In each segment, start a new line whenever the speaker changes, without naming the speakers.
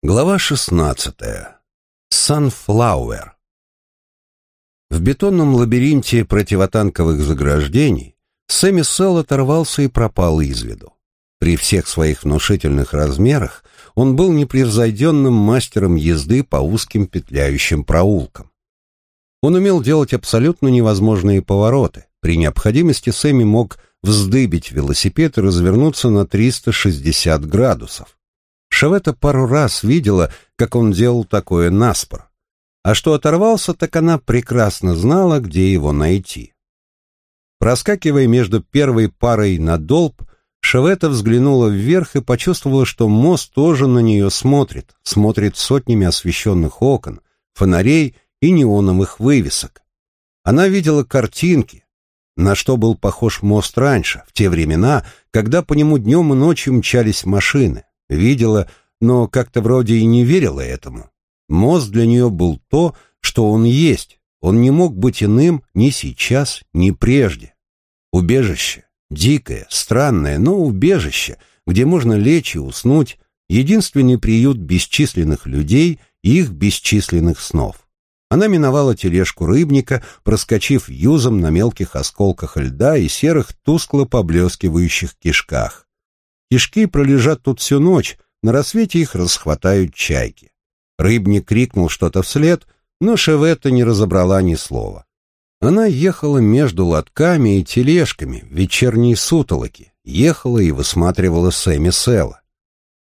Глава 16. Sunflower. В бетонном лабиринте противотанковых заграждений Сэмми Селл оторвался и пропал из виду. При всех своих внушительных размерах он был непревзойденным мастером езды по узким петляющим проулкам. Он умел делать абсолютно невозможные повороты. При необходимости Сэмми мог вздыбить велосипед и развернуться на 360 градусов. Шавета пару раз видела, как он делал такое наспор. А что оторвался, так она прекрасно знала, где его найти. Проскакивая между первой парой на долб, Шавета взглянула вверх и почувствовала, что мост тоже на нее смотрит, смотрит сотнями освещенных окон, фонарей и неоновых вывесок. Она видела картинки, на что был похож мост раньше, в те времена, когда по нему днем и ночью мчались машины. Видела, но как-то вроде и не верила этому. Мост для нее был то, что он есть. Он не мог быть иным ни сейчас, ни прежде. Убежище. Дикое, странное, но убежище, где можно лечь и уснуть, единственный приют бесчисленных людей и их бесчисленных снов. Она миновала тележку рыбника, проскочив юзом на мелких осколках льда и серых тускло поблескивающих кишках. Кишки пролежат тут всю ночь, на рассвете их расхватают чайки. Рыбник крикнул что-то вслед, но Шевета не разобрала ни слова. Она ехала между лотками и тележками в вечерней сутолоки, ехала и высматривала Сэмми Села.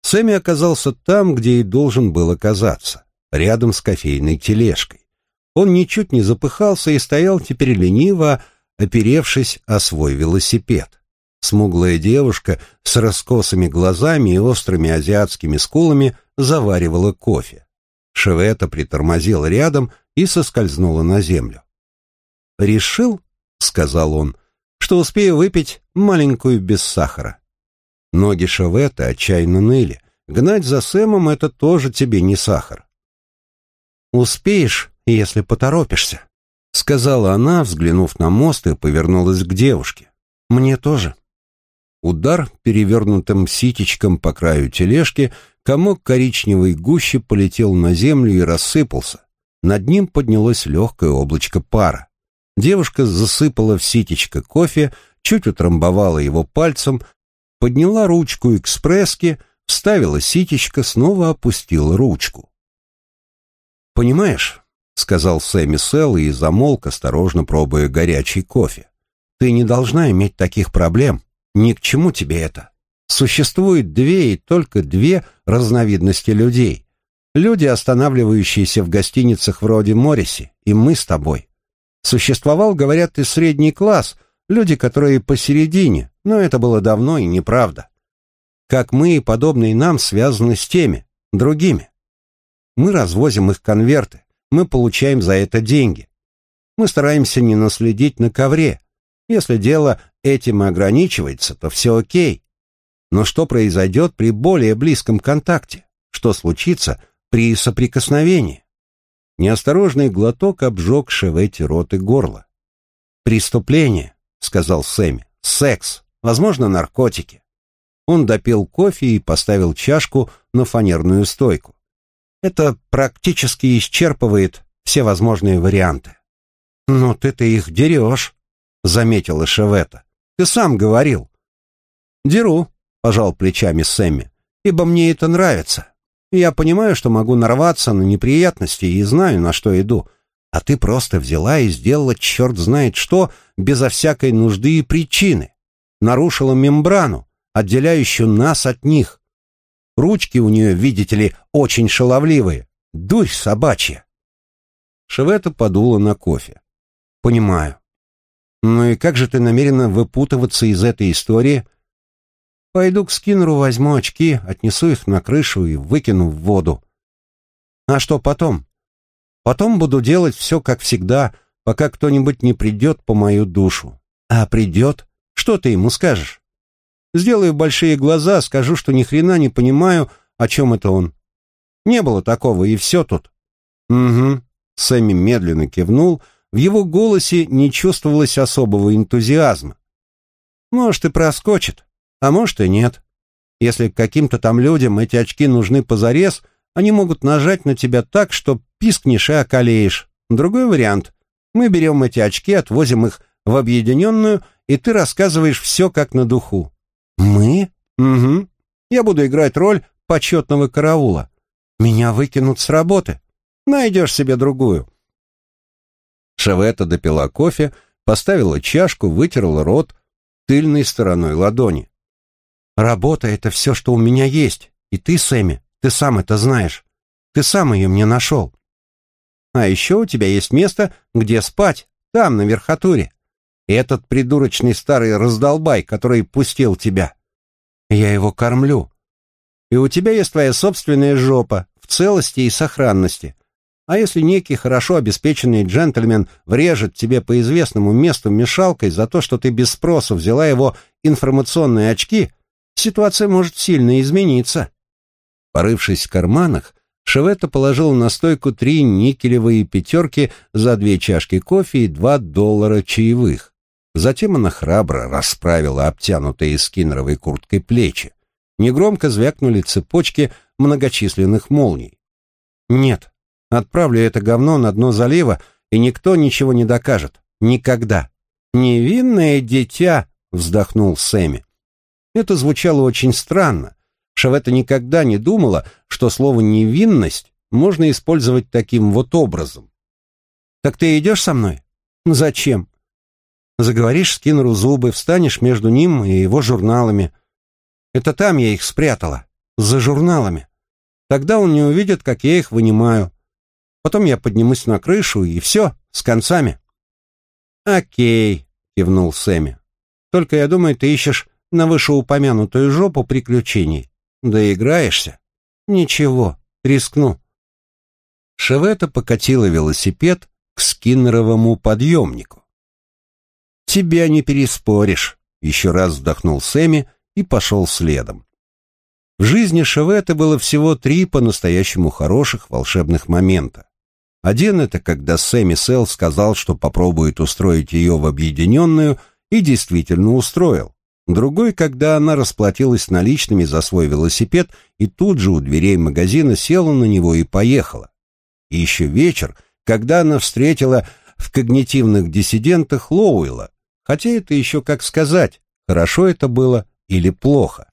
Сэмми оказался там, где и должен был оказаться, рядом с кофейной тележкой. Он ничуть не запыхался и стоял теперь лениво, оперевшись о свой велосипед. Смуглая девушка с раскосыми глазами и острыми азиатскими скулами заваривала кофе. Шевета притормозил рядом и соскользнула на землю. «Решил, — сказал он, — что успею выпить маленькую без сахара». Ноги Шевета отчаянно ныли. Гнать за Сэмом — это тоже тебе не сахар. «Успеешь, если поторопишься», — сказала она, взглянув на мост и повернулась к девушке. «Мне тоже». Удар перевернутым ситечком по краю тележки, комок коричневой гущи полетел на землю и рассыпался. Над ним поднялось легкое облачко пара. Девушка засыпала в ситечко кофе, чуть утрамбовала его пальцем, подняла ручку экспресски, вставила ситечко, снова опустила ручку. «Понимаешь», — сказал Сэмми Селл и замолк, осторожно пробуя горячий кофе, «ты не должна иметь таких проблем. Ни к чему тебе это. Существует две и только две разновидности людей. Люди, останавливающиеся в гостиницах вроде Морриси, и мы с тобой. Существовал, говорят, и средний класс, люди, которые посередине, но это было давно и неправда. Как мы и подобные нам связаны с теми, другими. Мы развозим их конверты, мы получаем за это деньги. Мы стараемся не наследить на ковре. Если дело этим и ограничивается, то все окей. Но что произойдет при более близком контакте? Что случится при соприкосновении? Неосторожный глоток обжег Шеветти рот и горло. «Преступление», — сказал Сэмми, — «секс, возможно, наркотики». Он допил кофе и поставил чашку на фанерную стойку. Это практически исчерпывает все возможные варианты. «Но ты-то их дерешь», — заметила Шевета. Ты сам говорил». «Деру», — пожал плечами Сэмми, — «ибо мне это нравится. Я понимаю, что могу нарваться на неприятности и знаю, на что иду. А ты просто взяла и сделала черт знает что, безо всякой нужды и причины. Нарушила мембрану, отделяющую нас от них. Ручки у нее, видите ли, очень шаловливые. Дурь собачья». Шевета подула на кофе. «Понимаю. «Ну и как же ты намерена выпутываться из этой истории?» «Пойду к Скиннеру, возьму очки, отнесу их на крышу и выкину в воду». «А что потом?» «Потом буду делать все, как всегда, пока кто-нибудь не придет по мою душу. А придет? Что ты ему скажешь?» «Сделаю большие глаза, скажу, что ни хрена не понимаю, о чем это он. Не было такого, и все тут». «Угу», — Сэмми медленно кивнул, — в его голосе не чувствовалось особого энтузиазма. Может, и проскочит, а может и нет. Если каким-то там людям эти очки нужны позарез, они могут нажать на тебя так, что пискнешь и околеешь. Другой вариант. Мы берем эти очки, отвозим их в объединенную, и ты рассказываешь все как на духу. Мы? Угу. Я буду играть роль почетного караула. Меня выкинут с работы. Найдешь себе другую. Шавета допила кофе, поставила чашку, вытерла рот тыльной стороной ладони. «Работа — это все, что у меня есть. И ты, Сэмми, ты сам это знаешь. Ты сам ее мне нашел. А еще у тебя есть место, где спать, там, на верхотуре. И этот придурочный старый раздолбай, который пустил тебя. Я его кормлю. И у тебя есть твоя собственная жопа в целости и сохранности. А если некий хорошо обеспеченный джентльмен врежет тебе по известному месту мешалкой за то, что ты без спроса взяла его информационные очки, ситуация может сильно измениться. Порывшись в карманах, Шеветта положил на стойку три никелевые пятерки за две чашки кофе и два доллара чаевых. Затем она храбро расправила обтянутые скиннеровой курткой плечи. Негромко звякнули цепочки многочисленных молний. «Нет, отправлю это говно на дно залива, и никто ничего не докажет. Никогда». «Невинное дитя», — вздохнул Сэмми. Это звучало очень странно, Шавета никогда не думала, что слово «невинность» можно использовать таким вот образом. «Так ты идешь со мной?» «Зачем?» «Заговоришь Скиннеру зубы, встанешь между ним и его журналами. Это там я их спрятала, за журналами. Тогда он не увидит, как я их вынимаю. Потом я поднимусь на крышу, и все, с концами». «Окей», — кивнул Сэмми. «Только я думаю, ты ищешь на вышеупомянутую жопу приключений. Доиграешься? Ничего, рискну. Шевета покатила велосипед к скиннеровому подъемнику. «Тебя не переспоришь», — еще раз вздохнул Сэмми и пошел следом. В жизни Шевета было всего три по-настоящему хороших волшебных момента. Один — это когда Сэмми Сел сказал, что попробует устроить ее в объединенную, и действительно устроил. Другой, когда она расплатилась наличными за свой велосипед и тут же у дверей магазина села на него и поехала. И еще вечер, когда она встретила в когнитивных диссидентах Лоуэлла, хотя это еще как сказать, хорошо это было или плохо.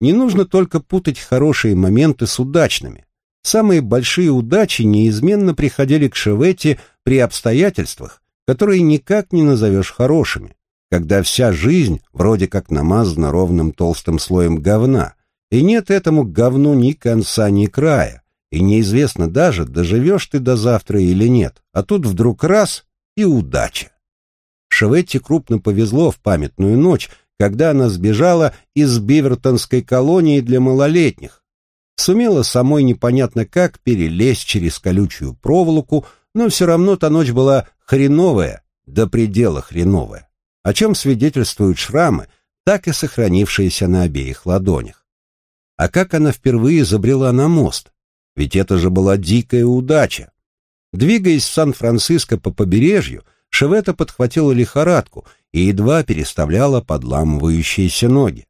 Не нужно только путать хорошие моменты с удачными. Самые большие удачи неизменно приходили к Шеветте при обстоятельствах, которые никак не назовешь хорошими когда вся жизнь вроде как намазана ровным толстым слоем говна, и нет этому говну ни конца, ни края, и неизвестно даже, доживешь ты до завтра или нет, а тут вдруг раз — и удача. Шеветти крупно повезло в памятную ночь, когда она сбежала из Бивертонской колонии для малолетних. Сумела самой непонятно как перелезть через колючую проволоку, но все равно та ночь была хреновая, до предела хреновая о чем свидетельствуют шрамы, так и сохранившиеся на обеих ладонях. А как она впервые забрела на мост? Ведь это же была дикая удача. Двигаясь в Сан-Франциско по побережью, Шевета подхватила лихорадку и едва переставляла подламывающиеся ноги.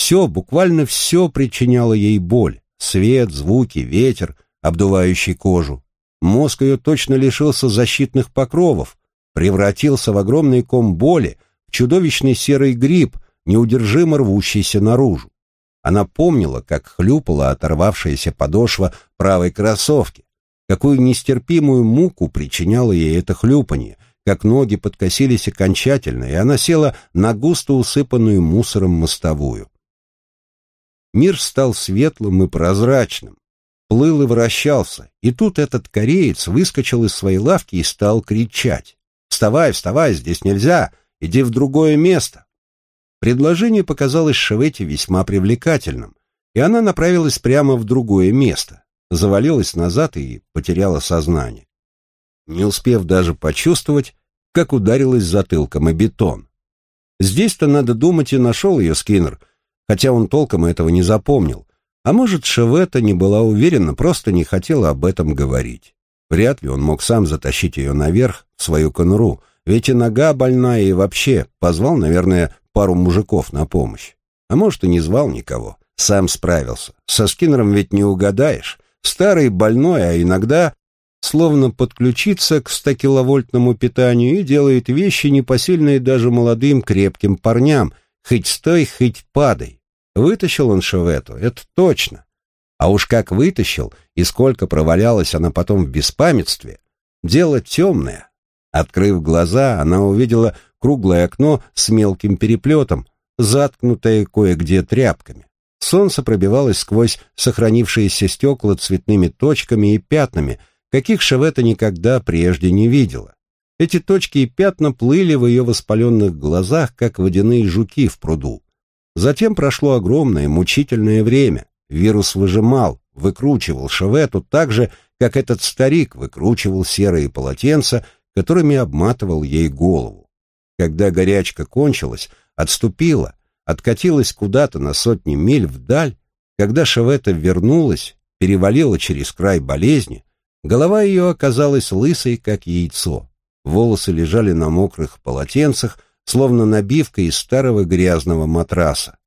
Все, буквально все причиняло ей боль. Свет, звуки, ветер, обдувающий кожу. Мозг ее точно лишился защитных покровов, превратился в огромный ком боли, в чудовищный серый гриб, неудержимо рвущийся наружу. Она помнила, как хлюпала оторвавшаяся подошва правой кроссовки, какую нестерпимую муку причиняло ей это хлюпанье, как ноги подкосились окончательно, и она села на густо усыпанную мусором мостовую. Мир стал светлым и прозрачным, плыл и вращался, и тут этот кореец выскочил из своей лавки и стал кричать. «Вставай, вставай, здесь нельзя, иди в другое место». Предложение показалось Шеветте весьма привлекательным, и она направилась прямо в другое место, завалилась назад и потеряла сознание. Не успев даже почувствовать, как ударилась затылком о бетон. Здесь-то, надо думать, и нашел ее Скиннер, хотя он толком этого не запомнил. А может, Шевета не была уверена, просто не хотела об этом говорить. Вряд ли он мог сам затащить ее наверх, в свою конуру, ведь и нога больная, и вообще позвал, наверное, пару мужиков на помощь. А может, и не звал никого. Сам справился. Со Скиннером ведь не угадаешь. Старый, больной, а иногда словно подключится к 100-киловольтному питанию и делает вещи, непосильные даже молодым крепким парням, хоть стой, хоть падай. Вытащил он Шевету, это точно. А уж как вытащил, и сколько провалялась она потом в беспамятстве, дело темное. Открыв глаза, она увидела круглое окно с мелким переплетом, заткнутое кое-где тряпками. Солнце пробивалось сквозь сохранившиеся стекла цветными точками и пятнами, каких Шевета никогда прежде не видела. Эти точки и пятна плыли в ее воспаленных глазах, как водяные жуки в пруду. Затем прошло огромное, мучительное время. Вирус выжимал, выкручивал Шевету так же, как этот старик выкручивал серые полотенца, которыми обматывал ей голову. Когда горячка кончилась, отступила, откатилась куда-то на сотни миль вдаль, когда Шевета вернулась, перевалила через край болезни, голова ее оказалась лысой, как яйцо. Волосы лежали на мокрых полотенцах, словно набивка из старого грязного матраса.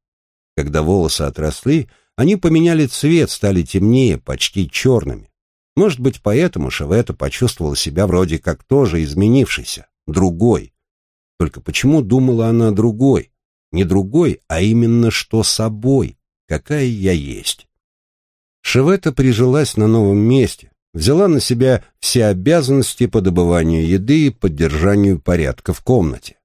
Когда волосы отросли, они поменяли цвет, стали темнее, почти черными. Может быть, поэтому Шевета почувствовала себя вроде как тоже изменившейся, другой. Только почему думала она другой? Не другой, а именно что собой, какая я есть. Шевета прижилась на новом месте, взяла на себя все обязанности по добыванию еды и поддержанию порядка в комнате.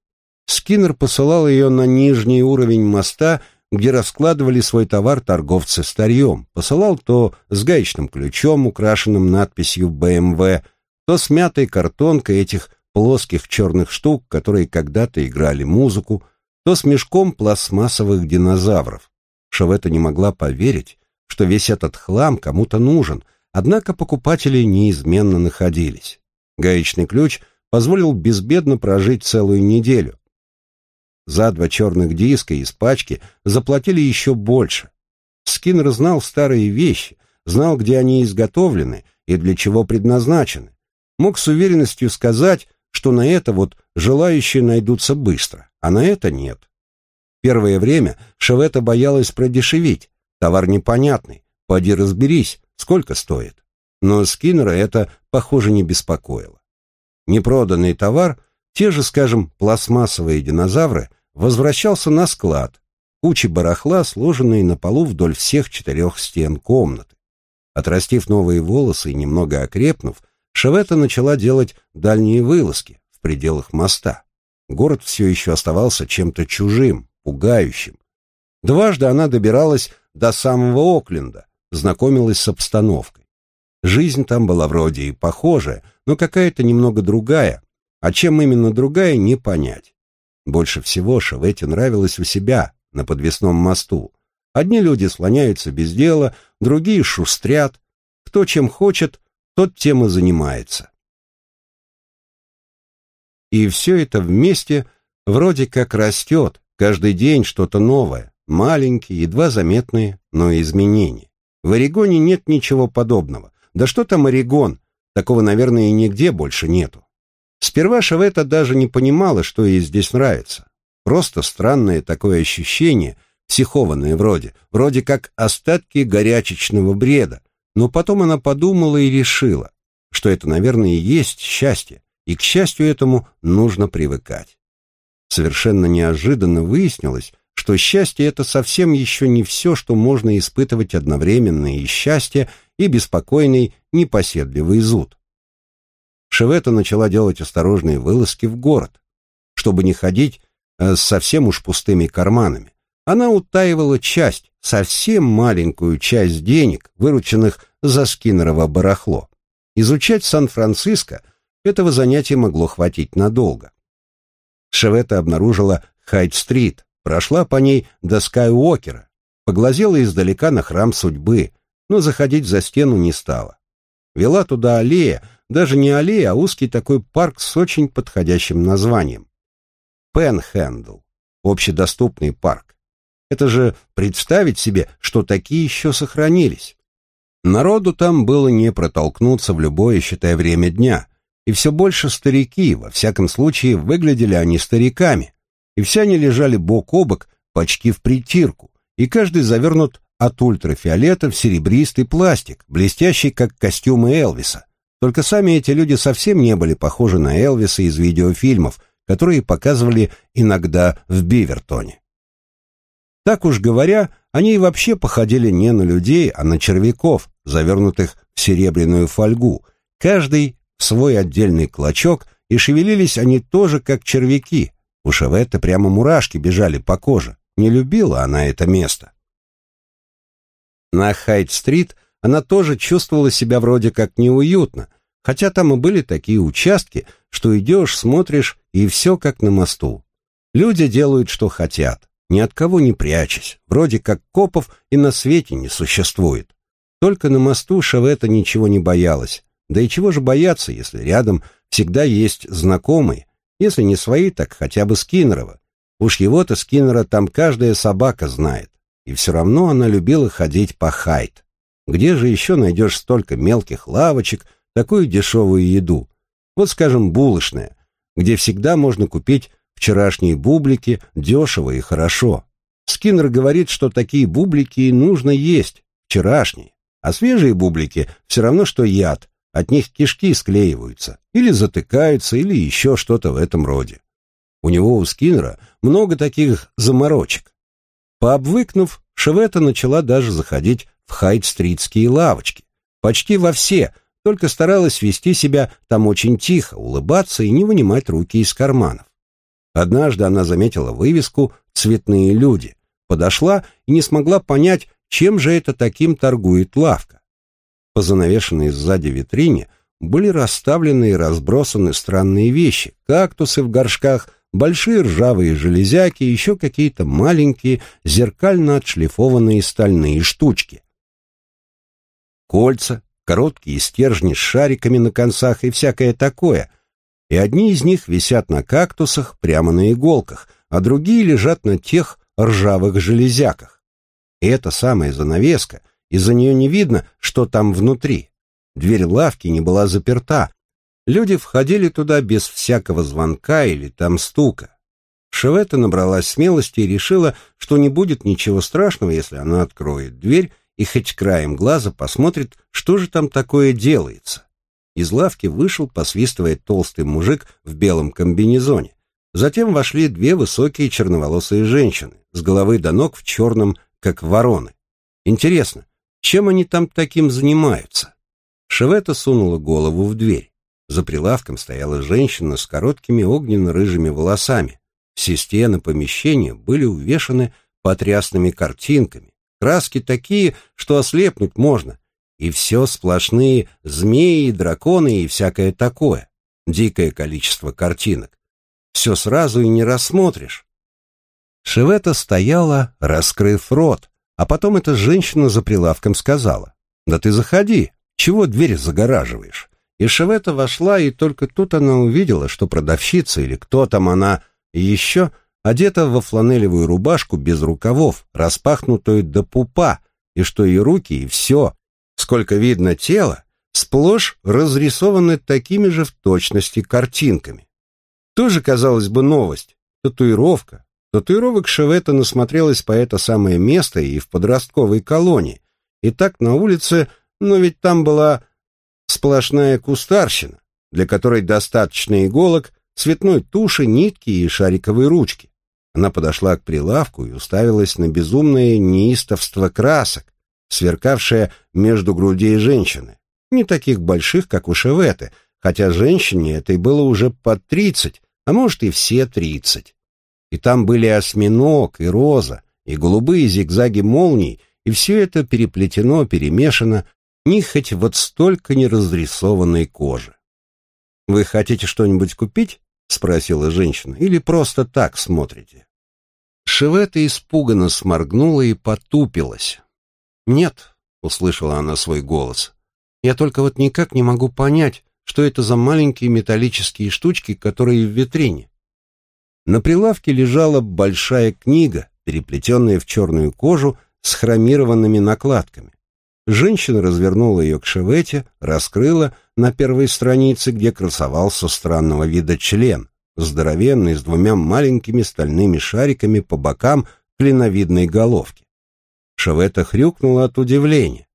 Скиннер посылал ее на нижний уровень моста, где раскладывали свой товар торговцы старьем. Посылал то с гаечным ключом, украшенным надписью «БМВ», то с мятой картонкой этих плоских черных штук, которые когда-то играли музыку, то с мешком пластмассовых динозавров. Шавета не могла поверить, что весь этот хлам кому-то нужен, однако покупатели неизменно находились. Гаечный ключ позволил безбедно прожить целую неделю. За два черных диска из пачки заплатили еще больше. Скиннер знал старые вещи, знал, где они изготовлены и для чего предназначены. Мог с уверенностью сказать, что на это вот желающие найдутся быстро, а на это нет. Первое время Шевета боялась продешевить, товар непонятный, поди разберись, сколько стоит. Но Скиннера это, похоже, не беспокоило. Непроданный товар, те же, скажем, пластмассовые динозавры, возвращался на склад, кучи барахла, сложенные на полу вдоль всех четырех стен комнаты. Отрастив новые волосы и немного окрепнув, Шевета начала делать дальние вылазки в пределах моста. Город все еще оставался чем-то чужим, пугающим. Дважды она добиралась до самого Окленда, знакомилась с обстановкой. Жизнь там была вроде и похожая, но какая-то немного другая, а чем именно другая, не понять. Больше всего Шевете нравилось у себя, на подвесном мосту. Одни люди слоняются без дела, другие шустрят. Кто чем хочет, тот тем и занимается. И все это вместе вроде как растет, каждый день что-то новое, маленькие, едва заметные, но изменения. В Орегоне нет ничего подобного. Да что там Орегон? Такого, наверное, и нигде больше нету. Сперва Шавета даже не понимала, что ей здесь нравится. Просто странное такое ощущение, психованное вроде, вроде как остатки горячечного бреда, но потом она подумала и решила, что это, наверное, и есть счастье, и к счастью этому нужно привыкать. Совершенно неожиданно выяснилось, что счастье — это совсем еще не все, что можно испытывать одновременно и счастье, и беспокойный, непоседливый зуд. Шевета начала делать осторожные вылазки в город, чтобы не ходить э, с совсем уж пустыми карманами, она утаивала часть, совсем маленькую часть денег, вырученных за Скиннерово барахло. Изучать Сан-Франциско этого занятия могло хватить надолго. Шевета обнаружила Хайт-стрит, прошла по ней до Скайуокера, поглазела издалека на храм судьбы, но заходить за стену не стала. Вела туда аллея, даже не аллея, а узкий такой парк с очень подходящим названием. Пенхендл, общедоступный парк. Это же представить себе, что такие еще сохранились. Народу там было не протолкнуться в любое, считай, время дня. И все больше старики, во всяком случае, выглядели они стариками. И все они лежали бок о бок, почти в притирку, и каждый завернут от ультрафиолета в серебристый пластик, блестящий, как костюмы Элвиса. Только сами эти люди совсем не были похожи на Элвиса из видеофильмов, которые показывали иногда в Бивертоне. Так уж говоря, они и вообще походили не на людей, а на червяков, завернутых в серебряную фольгу, каждый в свой отдельный клочок, и шевелились они тоже, как червяки. У Шеветты прямо мурашки бежали по коже. Не любила она это место. На Хайт-стрит она тоже чувствовала себя вроде как неуютно, хотя там и были такие участки, что идешь, смотришь, и все как на мосту. Люди делают, что хотят, ни от кого не прячась, вроде как копов и на свете не существует. Только на мосту Шавета ничего не боялась, да и чего же бояться, если рядом всегда есть знакомые, если не свои, так хотя бы Скиннерова. Уж его-то Скиннера там каждая собака знает. И все равно она любила ходить по хайт. Где же еще найдешь столько мелких лавочек, такую дешевую еду? Вот, скажем, булочная, где всегда можно купить вчерашние бублики дешево и хорошо. Скиннер говорит, что такие бублики нужно есть, вчерашние. А свежие бублики все равно, что яд, от них кишки склеиваются, или затыкаются, или еще что-то в этом роде. У него, у Скиннера, много таких заморочек. Пообвыкнув, Шевета начала даже заходить в хайт-стритские лавочки. Почти во все, только старалась вести себя там очень тихо, улыбаться и не вынимать руки из карманов. Однажды она заметила вывеску «Цветные люди», подошла и не смогла понять, чем же это таким торгует лавка. По занавешенной сзади витрине были расставлены и разбросаны странные вещи, кактусы в горшках, большие ржавые железяки еще какие-то маленькие зеркально отшлифованные стальные штучки. Кольца, короткие стержни с шариками на концах и всякое такое. И одни из них висят на кактусах прямо на иголках, а другие лежат на тех ржавых железяках. И эта самая занавеска, из-за нее не видно, что там внутри. Дверь лавки не была заперта, Люди входили туда без всякого звонка или там стука. Шевета набралась смелости и решила, что не будет ничего страшного, если она откроет дверь и хоть краем глаза посмотрит, что же там такое делается. Из лавки вышел, посвистывая толстый мужик в белом комбинезоне. Затем вошли две высокие черноволосые женщины, с головы до ног в черном, как вороны. Интересно, чем они там таким занимаются? Шевета сунула голову в дверь. За прилавком стояла женщина с короткими огненно-рыжими волосами. Все стены помещения были увешаны потрясными картинками. Краски такие, что ослепнуть можно. И все сплошные змеи, драконы и всякое такое. Дикое количество картинок. Все сразу и не рассмотришь. Шевета стояла, раскрыв рот, а потом эта женщина за прилавком сказала, «Да ты заходи, чего дверь загораживаешь?» И Шевета вошла, и только тут она увидела, что продавщица или кто там она еще одета во фланелевую рубашку без рукавов, распахнутую до пупа, и что и руки, и все, сколько видно тела, сплошь разрисованы такими же в точности картинками. Тоже, казалось бы, новость. Татуировка. Татуировок Шевета насмотрелась по это самое место и в подростковой колонии. И так на улице, но ведь там была сплошная кустарщина, для которой достаточно иголок, цветной туши, нитки и шариковой ручки. Она подошла к прилавку и уставилась на безумное неистовство красок, сверкавшее между грудей женщины, не таких больших, как у Шеветы, хотя женщине этой было уже под тридцать, а может и все тридцать. И там были осьминог и роза, и голубые зигзаги молний, и все это переплетено, перемешано, ни хоть вот столько неразрисованной кожи. «Вы хотите что-нибудь купить?» — спросила женщина. «Или просто так смотрите?» Шевета испуганно сморгнула и потупилась. «Нет», — услышала она свой голос, — «я только вот никак не могу понять, что это за маленькие металлические штучки, которые в витрине». На прилавке лежала большая книга, переплетенная в черную кожу с хромированными накладками. Женщина развернула ее к шевете, раскрыла на первой странице, где красовался странного вида член, здоровенный, с двумя маленькими стальными шариками по бокам клиновидной головки. Шевета хрюкнула от удивления.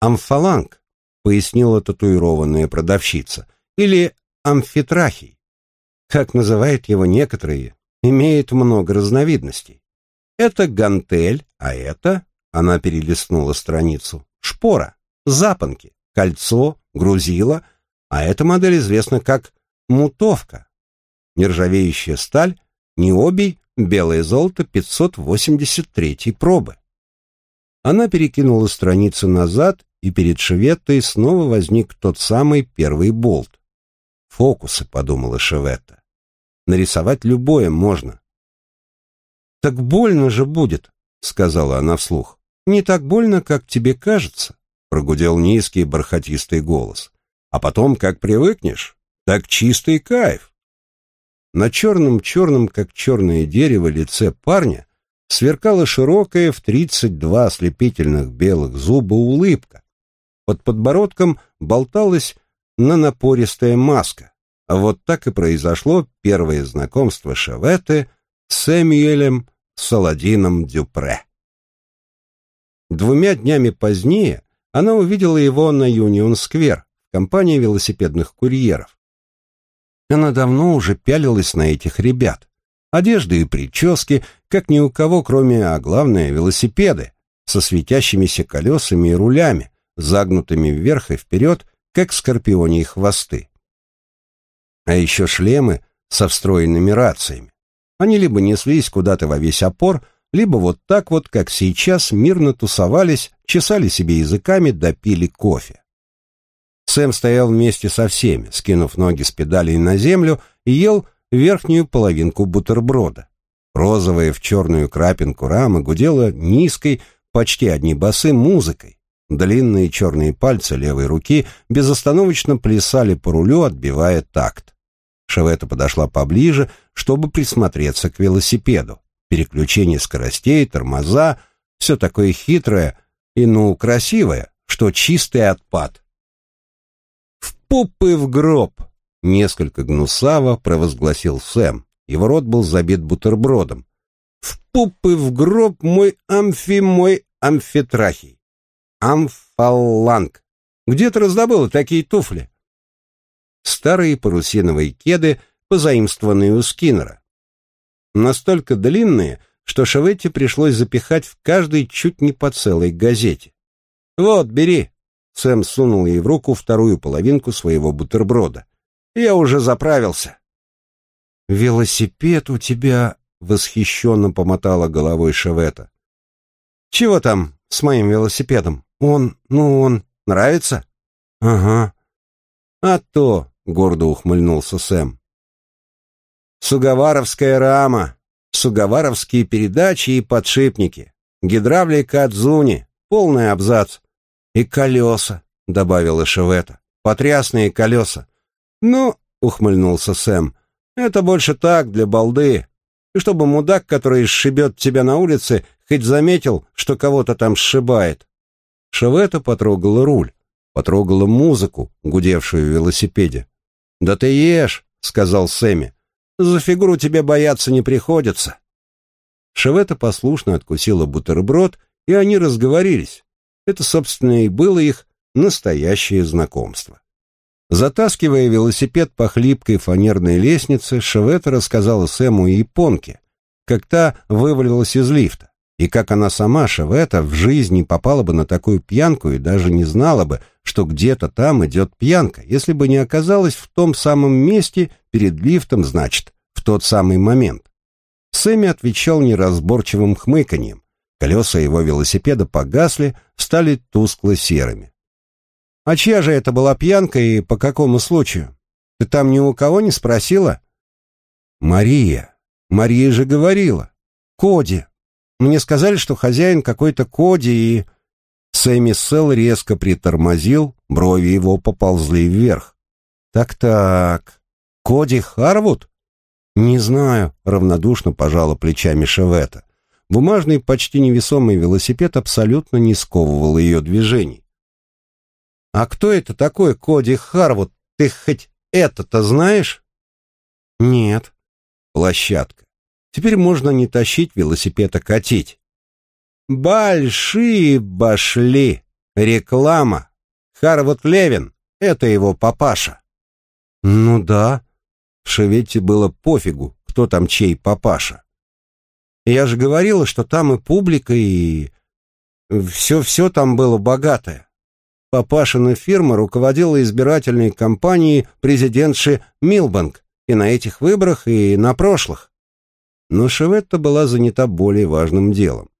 «Амфаланг», — пояснила татуированная продавщица, или амфитрахий. Как называют его некоторые, имеет много разновидностей. Это гантель, а это, она перелистнула страницу, шпора, запонки, кольцо, грузило, а эта модель известна как мутовка. Нержавеющая сталь, необий, белое золото 583 пробы. Она перекинула страницу назад, и перед Шеветтой снова возник тот самый первый болт. «Фокусы», — подумала Шеветта. «Нарисовать любое можно». «Так больно же будет», — сказала она вслух. «Не так больно, как тебе кажется», — прогудел низкий бархатистый голос. «А потом, как привыкнешь, так чистый кайф». На черном-черном, как черное дерево, лице парня сверкала широкая в тридцать два ослепительных белых зуба улыбка. Под подбородком болталась на напористая маска. А вот так и произошло первое знакомство Шеветы с Сэмюэлем Саладином Дюпре. Двумя днями позднее она увидела его на Юнион-сквер в компании велосипедных курьеров. Она давно уже пялилась на этих ребят. Одежды и прически, как ни у кого, кроме, а главное, велосипеды, со светящимися колесами и рулями, загнутыми вверх и вперед, как скорпионьи хвосты. А еще шлемы со встроенными рациями. Они либо неслись куда-то во весь опор, либо вот так вот, как сейчас, мирно тусовались, чесали себе языками, допили кофе. Сэм стоял вместе со всеми, скинув ноги с педалей на землю, и ел верхнюю половинку бутерброда. Розовая в черную крапинку рама гудела низкой, почти одни басы, музыкой. Длинные черные пальцы левой руки безостановочно плясали по рулю, отбивая такт. Шевета подошла поближе, чтобы присмотреться к велосипеду. Переключение скоростей, тормоза — все такое хитрое и, ну, красивое, что чистый отпад. «В пупы в гроб!» Несколько гнусаво провозгласил Сэм. Его рот был забит бутербродом. «В пупы в гроб мой амфи, мой амфитрахий! Амфаланг! Где ты раздобыла такие туфли?» Старые парусиновые кеды, позаимствованные у Скиннера. Настолько длинные, что Шеветти пришлось запихать в каждой чуть не по целой газете. «Вот, бери!» Сэм сунул ей в руку вторую половинку своего бутерброда. Я уже заправился. Велосипед у тебя, восхищенно помотала головой Шевета. Чего там с моим велосипедом? Он, ну он, нравится? Ага. А то, гордо ухмыльнулся Сэм. Сугаваровская рама, сугаваровские передачи и подшипники, гидравлика от Зуни, полный абзац. И колеса, добавила Шевета, потрясные колеса. «Ну», — ухмыльнулся Сэм, — «это больше так, для балды. И чтобы мудак, который сшибет тебя на улице, хоть заметил, что кого-то там сшибает». Шавета потрогала руль, потрогала музыку, гудевшую в велосипеде. «Да ты ешь», — сказал Сэмми. «За фигуру тебе бояться не приходится». Шавета послушно откусила бутерброд, и они разговорились. Это, собственно, и было их настоящее знакомство. Затаскивая велосипед по хлипкой фанерной лестнице, Шевета рассказала Сэму и японке, как та вывалилась из лифта, и как она сама, Шевета, в жизни попала бы на такую пьянку и даже не знала бы, что где-то там идет пьянка, если бы не оказалась в том самом месте перед лифтом, значит, в тот самый момент. Сэмми отвечал неразборчивым хмыканьем. Колеса его велосипеда погасли, стали тускло-серыми. А чья же это была пьянка и по какому случаю? Ты там ни у кого не спросила? Мария. Мария же говорила. Коди. Мне сказали, что хозяин какой-то Коди и... Сэмми Селл резко притормозил, брови его поползли вверх. Так-так. Коди Харвуд? Не знаю, равнодушно пожала плечами Шевета. Бумажный, почти невесомый велосипед абсолютно не сковывал ее движений. «А кто это такой Коди Харвуд? Ты хоть это-то знаешь?» «Нет». «Площадка. Теперь можно не тащить велосипед, а катить». Большие башли. Реклама. Харвуд Левин. Это его папаша. Ну да. В Шеветте было пофигу, кто там чей папаша. Я же говорила, что там и публика, и... Все-все там было богатое. Папашина фирма руководила избирательной кампанией президентши Милбанк и на этих выборах, и на прошлых. Но Шеветта была занята более важным делом.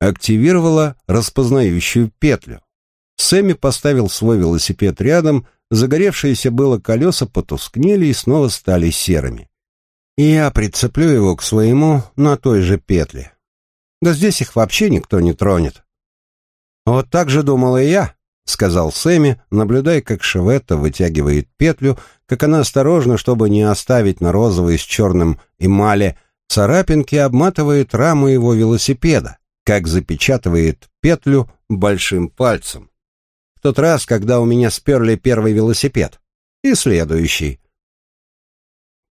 Активировала распознающую петлю. Сэмми поставил свой велосипед рядом, загоревшиеся было колеса потускнели и снова стали серыми. Я прицеплю его к своему на той же петле. Да здесь их вообще никто не тронет. Вот так же думала и я, сказал Сэмми, наблюдая, как Шеветта вытягивает петлю, как она осторожно, чтобы не оставить на розовой с черным эмали царапинки, обматывает раму его велосипеда, как запечатывает петлю большим пальцем. В тот раз, когда у меня сперли первый велосипед. И следующий.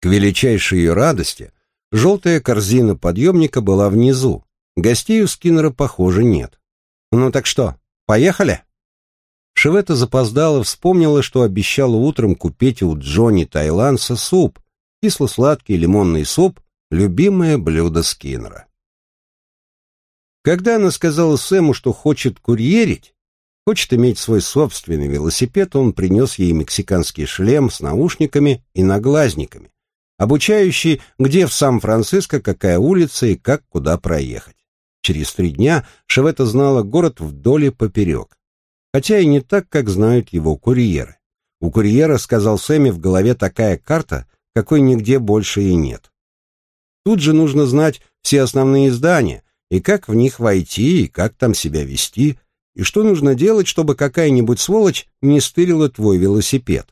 К величайшей ее радости, желтая корзина подъемника была внизу. Гостей у Скиннера, похоже, нет. «Ну так что, поехали?» Шевета запоздала, вспомнила, что обещала утром купить у Джонни Тайланса суп, кисло-сладкий лимонный суп, любимое блюдо Скиннера. Когда она сказала Сэму, что хочет курьерить, хочет иметь свой собственный велосипед, он принес ей мексиканский шлем с наушниками и наглазниками, обучающий, где в Сан-Франциско какая улица и как куда проехать. Через три дня Шевета знала город вдоль и поперек, хотя и не так, как знают его курьеры. У курьера, сказал Сэмми, в голове такая карта, какой нигде больше и нет. Тут же нужно знать все основные здания, и как в них войти, и как там себя вести, и что нужно делать, чтобы какая-нибудь сволочь не стырила твой велосипед.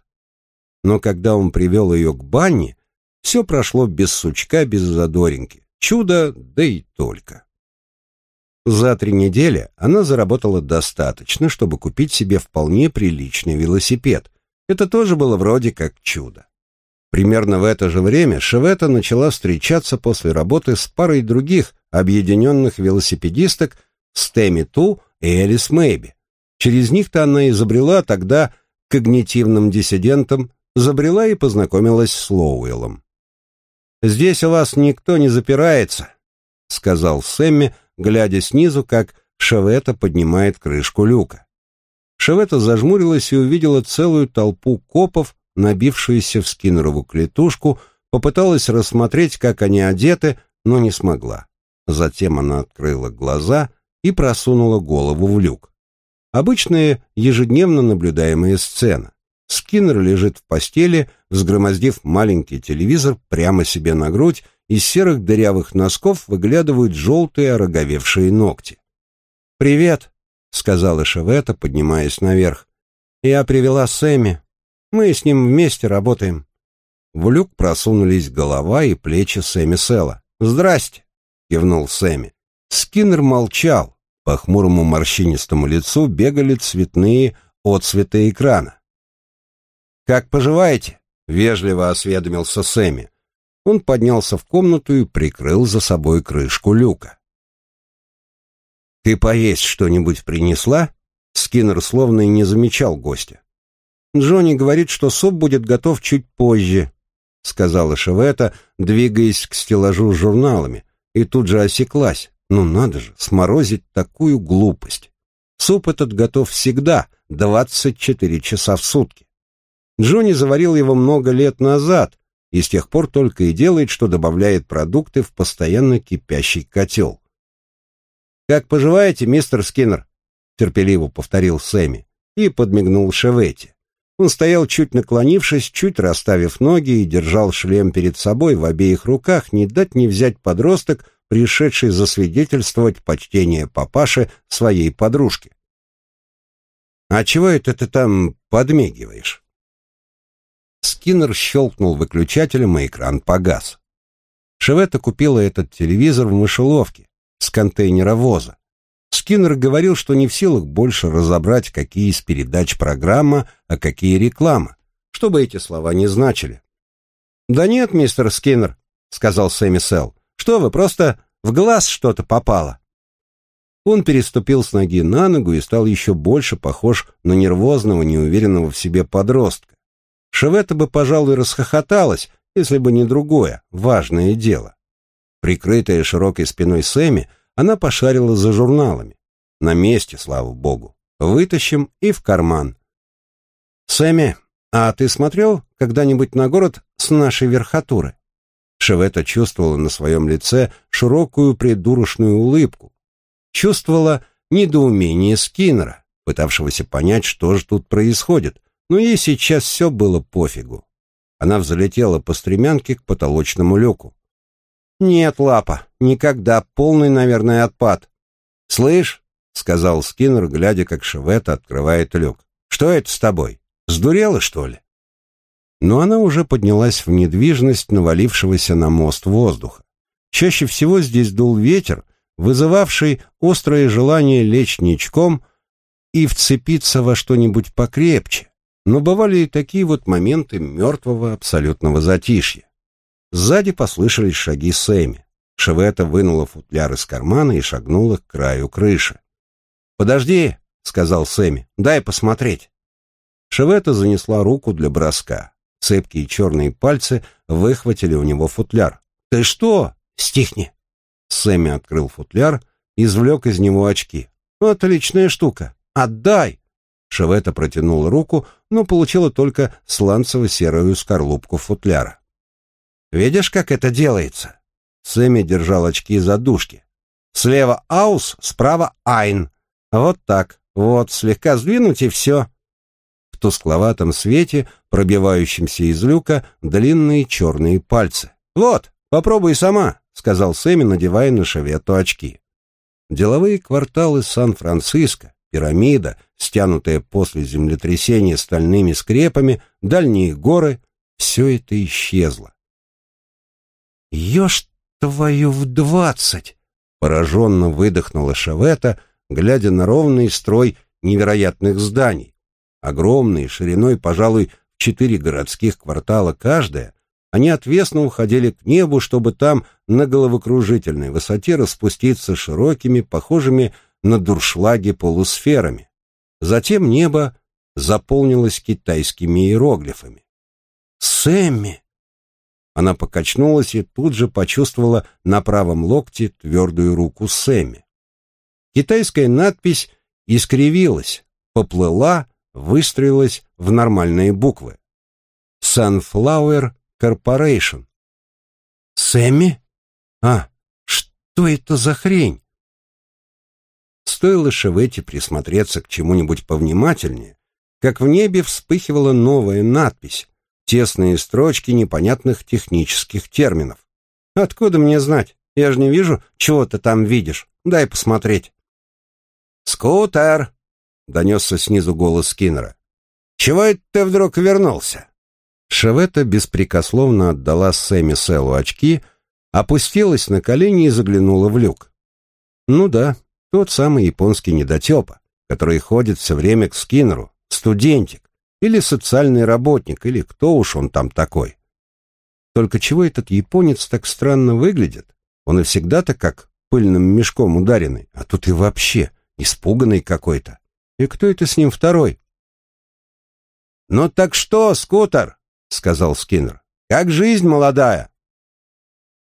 Но когда он привел ее к бане, все прошло без сучка, без задоринки. Чудо, да и только. За три недели она заработала достаточно, чтобы купить себе вполне приличный велосипед. Это тоже было вроде как чудо. Примерно в это же время Шевета начала встречаться после работы с парой других объединенных велосипедисток Стэмми Ту и Элис Мэйби. Через них-то она изобрела тогда когнитивным диссидентом, забрела и познакомилась с Лоуэллом. «Здесь у вас никто не запирается», — сказал Сэмми, глядя снизу, как Шевета поднимает крышку люка. Шевета зажмурилась и увидела целую толпу копов, набившуюся в Скиннерову клетушку, попыталась рассмотреть, как они одеты, но не смогла. Затем она открыла глаза и просунула голову в люк. Обычная ежедневно наблюдаемая сцена. Скиннер лежит в постели, взгромоздив маленький телевизор прямо себе на грудь, из серых дырявых носков выглядывают желтые ороговевшие ногти. «Привет», — сказала Шевета, поднимаясь наверх. «Я привела Сэмми. Мы с ним вместе работаем». В люк просунулись голова и плечи Сэмми Села. «Здрасте», — кивнул Сэмми. Скиннер молчал. По хмурому морщинистому лицу бегали цветные отцветы экрана. «Как поживаете?» — вежливо осведомился Сэмми. Он поднялся в комнату и прикрыл за собой крышку люка. «Ты поесть что-нибудь принесла?» Скиннер словно и не замечал гостя. «Джонни говорит, что суп будет готов чуть позже», — сказала Шевета, двигаясь к стеллажу с журналами, и тут же осеклась. «Ну надо же, сморозить такую глупость! Суп этот готов всегда, двадцать четыре часа в сутки. Джонни заварил его много лет назад и с тех пор только и делает, что добавляет продукты в постоянно кипящий котел. «Как поживаете, мистер Скиннер?» — терпеливо повторил Сэмми и подмигнул Шеветти. Он стоял чуть наклонившись, чуть расставив ноги и держал шлем перед собой в обеих руках, не дать не взять подросток, пришедший засвидетельствовать почтение папаши своей подружке. «А чего это ты там подмигиваешь?» Скиннер щелкнул выключателем, и экран погас. Шевета купила этот телевизор в мышеловке с контейнера воза. Скиннер говорил, что не в силах больше разобрать, какие из передач программа, а какие реклама, что бы эти слова не значили. «Да нет, мистер Скиннер», — сказал Сэмми Селл, — «что вы, просто в глаз что-то попало». Он переступил с ноги на ногу и стал еще больше похож на нервозного, неуверенного в себе подростка. Шевета бы, пожалуй, расхохоталась, если бы не другое, важное дело. Прикрытая широкой спиной Сэмми, она пошарила за журналами. На месте, слава богу. Вытащим и в карман. «Сэмми, а ты смотрел когда-нибудь на город с нашей верхотуры?» Шевета чувствовала на своем лице широкую придурочную улыбку. Чувствовала недоумение Скиннера, пытавшегося понять, что же тут происходит, но ей сейчас все было пофигу. Она взлетела по стремянке к потолочному люку. «Нет, Лапа, никогда, полный, наверное, отпад». «Слышь», — сказал Скиннер, глядя, как Шевета открывает люк, — «что это с тобой? Сдурела, что ли?» Но она уже поднялась в недвижность навалившегося на мост воздуха. Чаще всего здесь дул ветер, вызывавший острое желание лечь ничком и вцепиться во что-нибудь покрепче, но бывали и такие вот моменты мертвого абсолютного затишья. Сзади послышались шаги Сэмми. Шевета вынула футляр из кармана и шагнула к краю крыши. «Подожди», — сказал Сэмми, — «дай посмотреть». Шевета занесла руку для броска. Цепкие черные пальцы выхватили у него футляр. «Ты что? Стихни!» Сэмми открыл футляр, извлек из него очки. «Отличная штука! Отдай!» Шевета протянула руку, но получила только сланцево-серую скорлупку футляра. «Видишь, как это делается?» Сэмми держал очки за дужки. «Слева аус, справа айн. Вот так. Вот, слегка сдвинуть и все». В тускловатом свете, пробивающемся из люка, длинные черные пальцы. «Вот, попробуй сама», — сказал Сэмми, надевая на Шевету очки. Деловые кварталы Сан-Франциско, пирамида, стянутая после землетрясения стальными скрепами, дальние горы — все это исчезло. «Ешь твою в двадцать!» — пораженно выдохнула Шавета, глядя на ровный строй невероятных зданий. Огромные, шириной, пожалуй, четыре городских квартала каждая, они отвесно уходили к небу, чтобы там на головокружительной высоте распуститься широкими, похожими на дуршлаги полусферами. Затем небо заполнилось китайскими иероглифами. «Сэмми!» Она покачнулась и тут же почувствовала на правом локте твердую руку Сэмми. Китайская надпись искривилась, поплыла, выстроилась в нормальные буквы. Sunflower Corporation. Сэмми? А, что это за хрень? Стоило Шеветти присмотреться к чему-нибудь повнимательнее, как в небе вспыхивала новая надпись, тесные строчки непонятных технических терминов. Откуда мне знать? Я же не вижу, чего ты там видишь. Дай посмотреть. «Скутер!» — донесся снизу голос Скиннера. «Чего это ты вдруг вернулся?» Шевета беспрекословно отдала Сэмми Селу очки, опустилась на колени и заглянула в люк. Ну да, тот самый японский недотепа, который ходит все время к Скиннеру, студентик, или социальный работник, или кто уж он там такой. Только чего этот японец так странно выглядит? Он и всегда-то как пыльным мешком ударенный, а тут и вообще испуганный какой-то. И кто это с ним второй? «Ну так что, скутер?» — сказал Скиннер. «Как жизнь молодая?»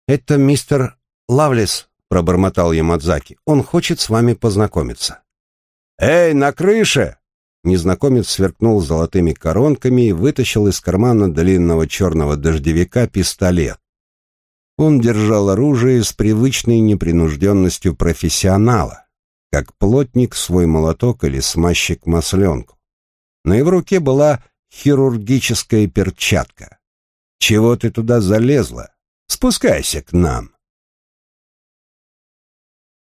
«Это мистер Лавлес», пробормотал Ямадзаки. Он хочет с вами познакомиться. Эй, на крыше! Незнакомец сверкнул золотыми коронками и вытащил из кармана длинного черного дождевика пистолет. Он держал оружие с привычной непринужденностью профессионала, как плотник свой молоток или смазчик масленку. На его руке была хирургическая перчатка. «Чего ты туда залезла? Спускайся к нам!»